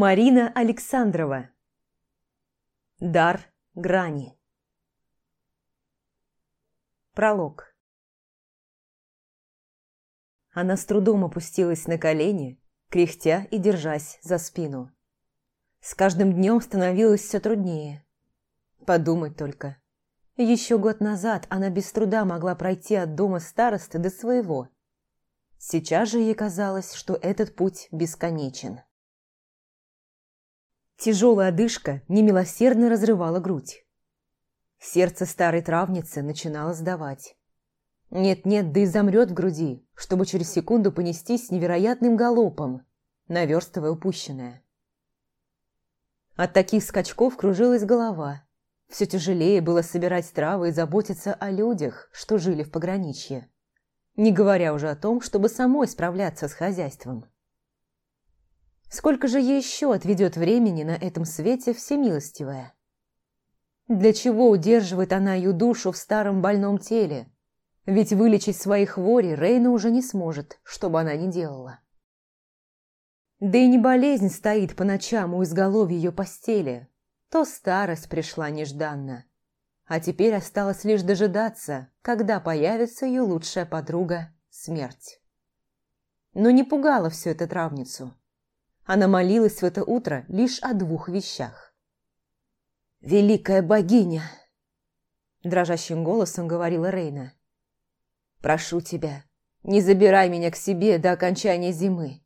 Марина Александрова. Дар грани. Пролог. Она с трудом опустилась на колени, кряхтя и держась за спину. С каждым днем становилось все труднее. Подумать только. Еще год назад она без труда могла пройти от дома старосты до своего. Сейчас же ей казалось, что этот путь бесконечен. Тяжелая одышка немилосердно разрывала грудь. Сердце старой травницы начинало сдавать. Нет-нет, да и замрет в груди, чтобы через секунду понестись невероятным галопом, наверстывая упущенное. От таких скачков кружилась голова. Все тяжелее было собирать травы и заботиться о людях, что жили в пограничье. Не говоря уже о том, чтобы самой справляться с хозяйством. Сколько же еще отведет времени на этом свете всемилостивая? Для чего удерживает она ее душу в старом больном теле? Ведь вылечить свои хвори Рейна уже не сможет, что бы она ни делала. Да и не болезнь стоит по ночам у изголовья ее постели, то старость пришла нежданно. А теперь осталось лишь дожидаться, когда появится ее лучшая подруга – смерть. Но не пугало все это травницу. Она молилась в это утро лишь о двух вещах. «Великая богиня!» Дрожащим голосом говорила Рейна. «Прошу тебя, не забирай меня к себе до окончания зимы.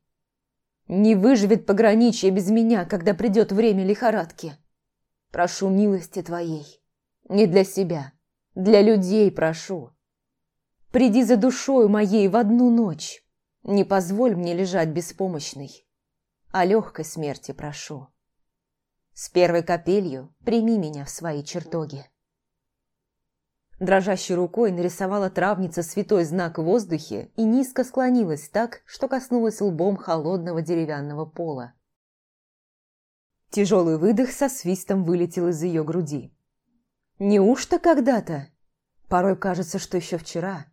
Не выживет пограничье без меня, когда придет время лихорадки. Прошу милости твоей. Не для себя, для людей прошу. Приди за душою моей в одну ночь. Не позволь мне лежать беспомощной о легкой смерти прошу. С первой капелью прими меня в свои чертоги. Дрожащей рукой нарисовала травница святой знак в воздухе и низко склонилась так, что коснулась лбом холодного деревянного пола. Тяжелый выдох со свистом вылетел из ее груди. Неужто когда-то? Порой кажется, что еще вчера.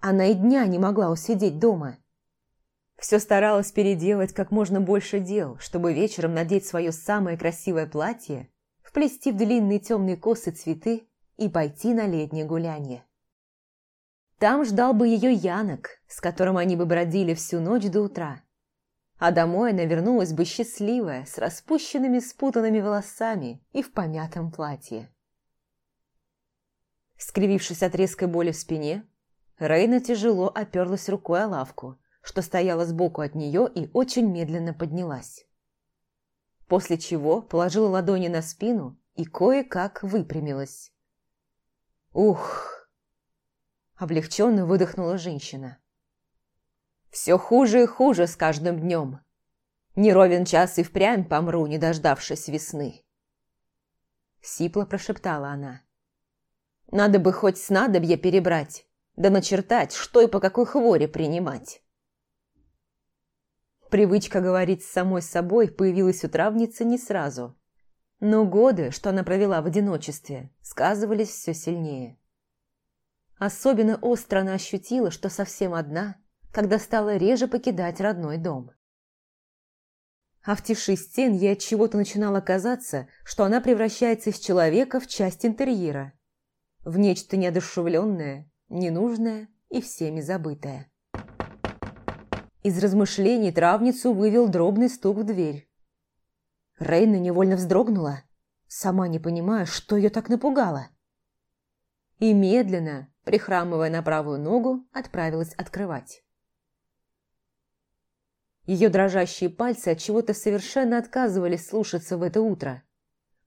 Она и дня не могла усидеть дома. Все старалась переделать как можно больше дел, чтобы вечером надеть свое самое красивое платье, вплести в длинные темные косы цветы и пойти на летнее гулянье. Там ждал бы ее Янок, с которым они бы бродили всю ночь до утра. А домой она вернулась бы счастливая, с распущенными спутанными волосами и в помятом платье. Скривившись от резкой боли в спине, Рейна тяжело оперлась рукой о лавку – что стояла сбоку от нее и очень медленно поднялась. После чего положила ладони на спину и кое-как выпрямилась. «Ух!» – облегченно выдохнула женщина. «Все хуже и хуже с каждым днем. Не ровен час и впрямь помру, не дождавшись весны». Сипло прошептала она. «Надо бы хоть снадобье перебрать, да начертать, что и по какой хворе принимать». Привычка говорить с самой собой появилась у травницы не сразу. Но годы, что она провела в одиночестве, сказывались все сильнее. Особенно остро она ощутила, что совсем одна, когда стала реже покидать родной дом. А в тиши стен ей от чего-то начинало казаться, что она превращается из человека в часть интерьера, в нечто неодушевленное, ненужное и всеми забытое. Из размышлений травницу вывел дробный стук в дверь. Рейна невольно вздрогнула, сама не понимая, что ее так напугало. И медленно, прихрамывая на правую ногу, отправилась открывать. Ее дрожащие пальцы от чего-то совершенно отказывались слушаться в это утро.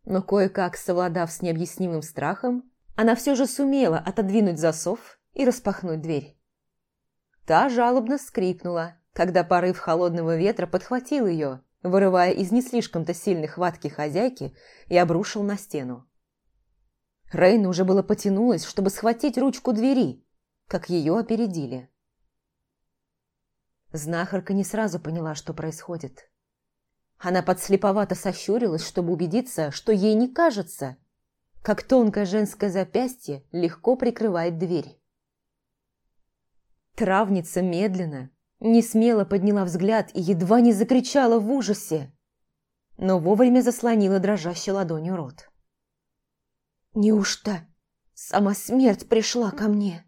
Но кое-как, совладав с необъяснимым страхом, она все же сумела отодвинуть засов и распахнуть дверь. Та жалобно скрипнула, когда порыв холодного ветра подхватил ее, вырывая из не слишком-то сильной хватки хозяйки и обрушил на стену. Рейна уже было потянулась, чтобы схватить ручку двери, как ее опередили. Знахарка не сразу поняла, что происходит. Она подслеповато сощурилась, чтобы убедиться, что ей не кажется, как тонкое женское запястье легко прикрывает дверь. Травница медленно, не смело подняла взгляд и едва не закричала в ужасе. но вовремя заслонила дрожащей ладонью рот. «Неужто сама смерть пришла ко мне?»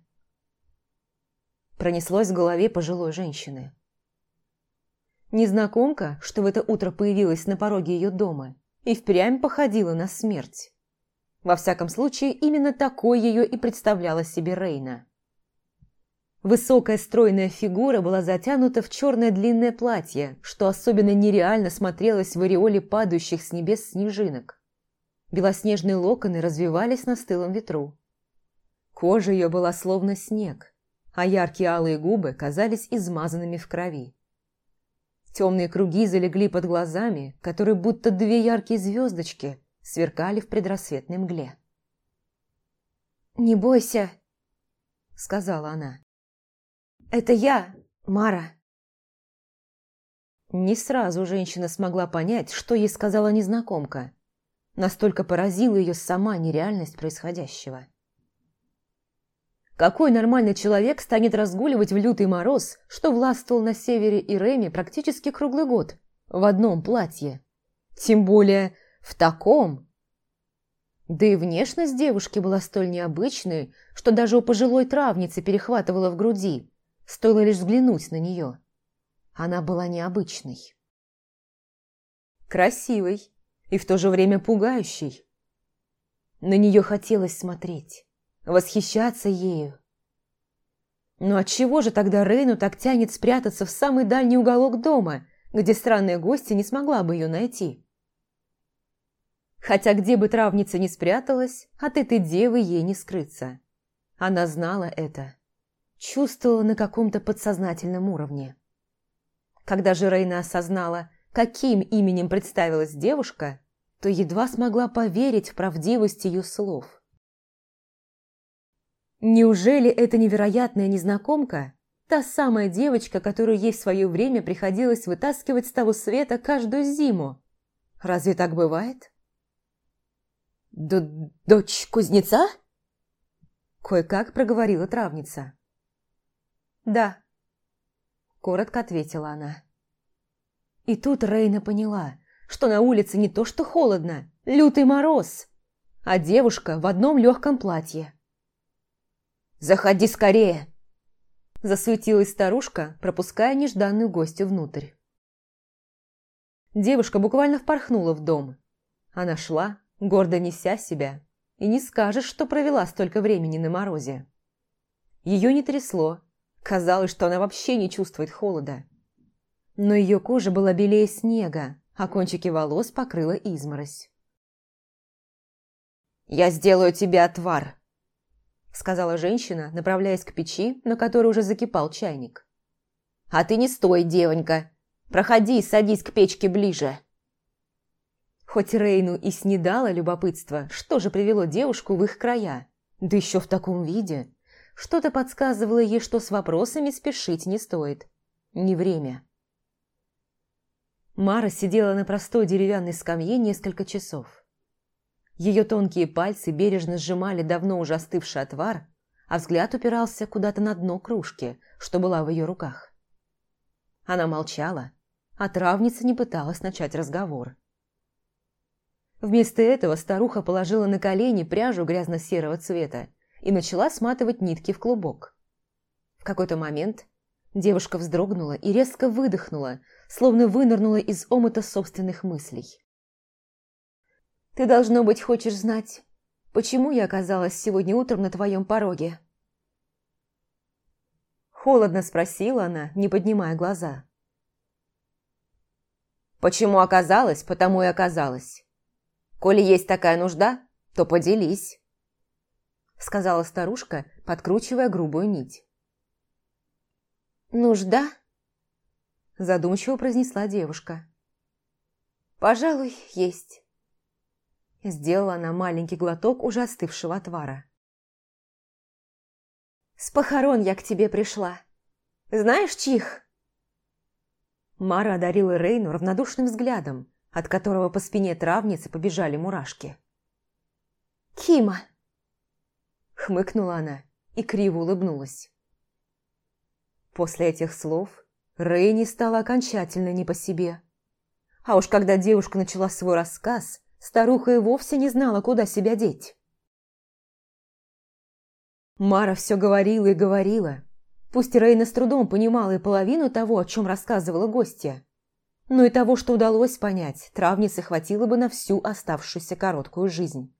Пронеслось в голове пожилой женщины. Незнакомка, что в это утро появилась на пороге ее дома, и впрямь походила на смерть. Во всяком случае, именно такой ее и представляла себе Рейна. Высокая стройная фигура была затянута в черное длинное платье, что особенно нереально смотрелось в ореоле падающих с небес снежинок. Белоснежные локоны развивались на стылом ветру. Кожа ее была словно снег, а яркие алые губы казались измазанными в крови. Темные круги залегли под глазами, которые будто две яркие звездочки сверкали в предрассветной мгле. «Не бойся», — сказала она. «Это я, Мара». Не сразу женщина смогла понять, что ей сказала незнакомка. Настолько поразила ее сама нереальность происходящего. Какой нормальный человек станет разгуливать в лютый мороз, что властвовал на севере и Реме практически круглый год, в одном платье? Тем более в таком. Да и внешность девушки была столь необычной, что даже у пожилой травницы перехватывала в груди. Стоило лишь взглянуть на нее. Она была необычной. Красивой и в то же время пугающей. На нее хотелось смотреть восхищаться ею. Но отчего же тогда Рейну так тянет спрятаться в самый дальний уголок дома, где странная гостья не смогла бы ее найти? Хотя где бы травница ни спряталась, от этой девы ей не скрыться. Она знала это. Чувствовала на каком-то подсознательном уровне. Когда же Рейна осознала, каким именем представилась девушка, то едва смогла поверить в правдивость ее слов. Неужели эта невероятная незнакомка – та самая девочка, которую ей в свое время приходилось вытаскивать с того света каждую зиму? Разве так бывает? Д «Дочь кузнеца?» Кое-как проговорила травница. «Да», – коротко ответила она. И тут Рейна поняла, что на улице не то что холодно, лютый мороз, а девушка в одном легком платье. «Заходи скорее!» Засуетилась старушка, пропуская нежданную гостью внутрь. Девушка буквально впорхнула в дом. Она шла, гордо неся себя, и не скажешь, что провела столько времени на морозе. Ее не трясло, казалось, что она вообще не чувствует холода. Но ее кожа была белее снега, а кончики волос покрыла изморозь. «Я сделаю тебе отвар», сказала женщина, направляясь к печи, на которой уже закипал чайник. «А ты не стой, девонька! Проходи и садись к печке ближе!» Хоть Рейну и снедало любопытство, что же привело девушку в их края, да еще в таком виде, что-то подсказывало ей, что с вопросами спешить не стоит. Не время. Мара сидела на простой деревянной скамье несколько часов. Ее тонкие пальцы бережно сжимали давно уже остывший отвар, а взгляд упирался куда-то на дно кружки, что была в ее руках. Она молчала, а травница не пыталась начать разговор. Вместо этого старуха положила на колени пряжу грязно-серого цвета и начала сматывать нитки в клубок. В какой-то момент девушка вздрогнула и резко выдохнула, словно вынырнула из омута собственных мыслей. Ты, должно быть, хочешь знать, почему я оказалась сегодня утром на твоем пороге?» Холодно спросила она, не поднимая глаза. «Почему оказалась, потому и оказалась. Коли есть такая нужда, то поделись», сказала старушка, подкручивая грубую нить. «Нужда?» задумчиво произнесла девушка. «Пожалуй, есть». Сделала она маленький глоток уже остывшего отвара. «С похорон я к тебе пришла. Знаешь, чих?» Мара одарила Рейну равнодушным взглядом, от которого по спине травницы побежали мурашки. «Кима!» Хмыкнула она и криво улыбнулась. После этих слов Рейни стала окончательно не по себе. А уж когда девушка начала свой рассказ, старуха и вовсе не знала, куда себя деть. Мара все говорила и говорила. Пусть Рейна с трудом понимала и половину того, о чем рассказывала гостья, но и того, что удалось понять, травнице хватило бы на всю оставшуюся короткую жизнь.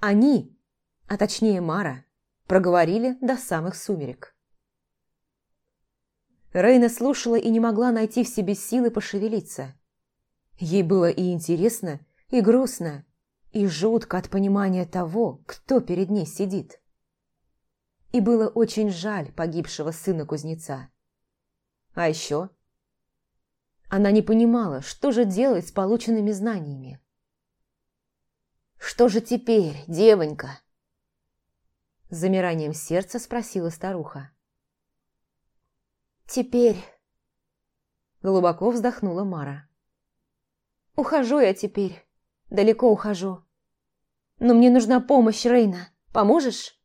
Они, а точнее Мара, проговорили до самых сумерек. Рейна слушала и не могла найти в себе силы пошевелиться. Ей было и интересно, и грустно, и жутко от понимания того, кто перед ней сидит. И было очень жаль погибшего сына кузнеца. А еще она не понимала, что же делать с полученными знаниями. «Что же теперь, девонька?» С замиранием сердца спросила старуха. «Теперь...» Глубоко вздохнула Мара. «Ухожу я теперь. Далеко ухожу. Но мне нужна помощь, Рейна. Поможешь?»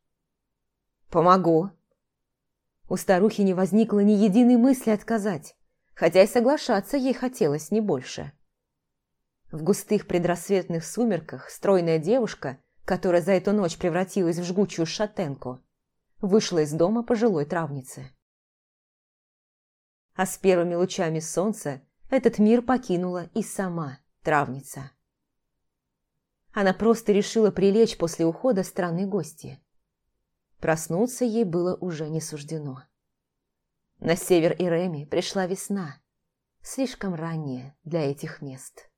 «Помогу». У старухи не возникло ни единой мысли отказать, хотя и соглашаться ей хотелось не больше. В густых предрассветных сумерках стройная девушка, которая за эту ночь превратилась в жгучую шатенку, вышла из дома пожилой травницы а с первыми лучами солнца этот мир покинула и сама травница. Она просто решила прилечь после ухода странной гости. Проснуться ей было уже не суждено. На север Иреми пришла весна, слишком ранняя для этих мест.